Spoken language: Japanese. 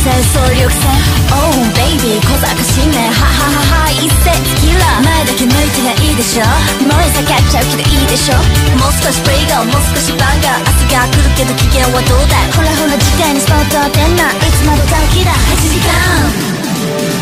戦総力戦。Oh baby 小賢しいねはははは一斉テキー前だけ向いてりゃいいでしょ燃え盛っちゃうけどいいでしょ。もう少しプリガーもう少しバンガー明日が来るけど機嫌はどうだいほらほら次回にスポット当てんないつまで短期だ8時間。